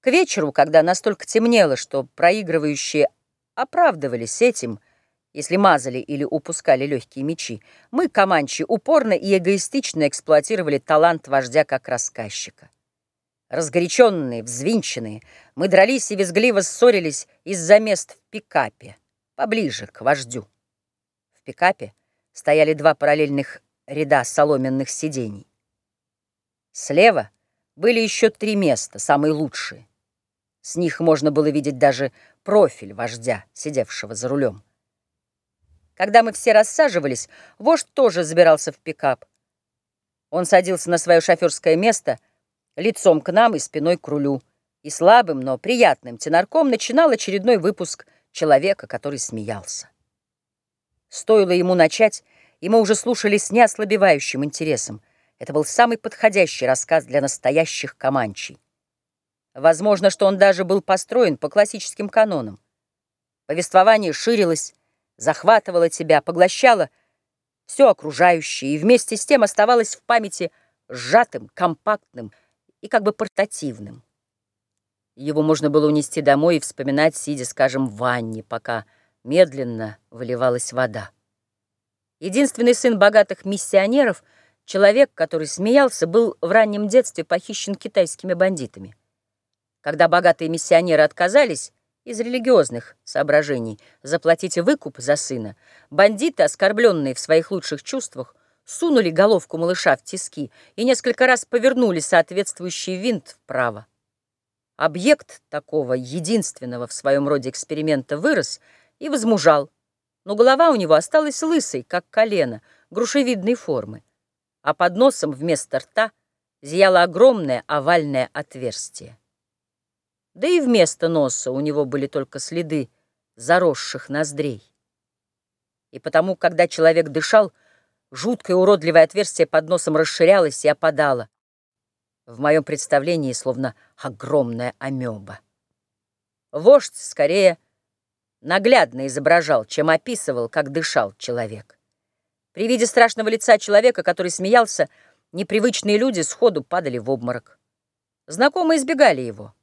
К вечеру, когда настолько темнело, что проигрывающие оправдывались этим, если мазали или упускали легкие мечи, мы, команчи, упорно и эгоистично эксплуатировали талант вождя как рассказчика. Разгоряченные, взвинченные, мы дрались и визгливо ссорились из-за мест в пикапе, поближе к вождю. В пикапе стояли два параллельных ряда соломенных сидений. Слева были еще три места, самые лучшие. С них можно было видеть даже профиль вождя, сидевшего за рулем. Когда мы все рассаживались, вождь тоже забирался в пикап. Он садился на свое шоферское место, лицом к нам и спиной к рулю, и слабым, но приятным тенарком начинал очередной выпуск человека, который смеялся. Стоило ему начать, и мы уже слушали с неослабевающим интересом. Это был самый подходящий рассказ для настоящих команчей. Возможно, что он даже был построен по классическим канонам. Повествование ширилось, захватывало тебя, поглощало все окружающее и вместе с тем оставалось в памяти сжатым, компактным и как бы портативным. Его можно было унести домой и вспоминать, сидя, скажем, в ванне, пока медленно выливалась вода. Единственный сын богатых миссионеров, человек, который смеялся, был в раннем детстве похищен китайскими бандитами. Когда богатые миссионеры отказались из религиозных соображений заплатить выкуп за сына, бандиты, оскорбленные в своих лучших чувствах, сунули головку малыша в тиски и несколько раз повернули соответствующий винт вправо. Объект такого единственного в своем роде эксперимента вырос и возмужал, но голова у него осталась лысой, как колено, грушевидной формы, а под носом вместо рта зияло огромное овальное отверстие. Да и вместо носа у него были только следы заросших ноздрей. И потому, когда человек дышал, жуткое уродливое отверстие под носом расширялось и опадало. В моем представлении словно огромная амеба. Вождь скорее наглядно изображал, чем описывал, как дышал человек. При виде страшного лица человека, который смеялся, непривычные люди сходу падали в обморок. Знакомые избегали его.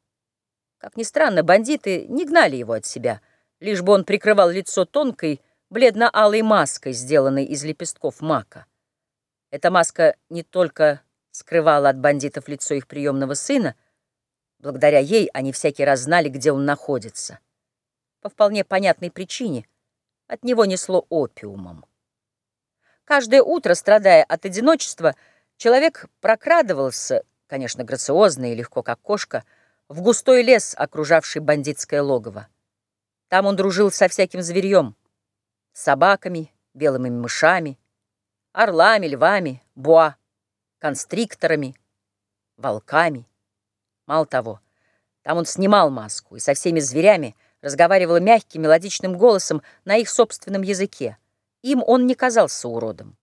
Как ни странно, бандиты не гнали его от себя, лишь бы он прикрывал лицо тонкой, бледно-алой маской, сделанной из лепестков мака. Эта маска не только скрывала от бандитов лицо их приемного сына, благодаря ей они всякий раз знали, где он находится. По вполне понятной причине от него несло опиумом. Каждое утро, страдая от одиночества, человек прокрадывался, конечно, грациозно и легко, как кошка, в густой лес, окружавший бандитское логово. Там он дружил со всяким зверьем, собаками, белыми мышами, орлами, львами, буа, констрикторами, волками. Мало того, там он снимал маску и со всеми зверями разговаривал мягким, мелодичным голосом на их собственном языке. Им он не казался уродом.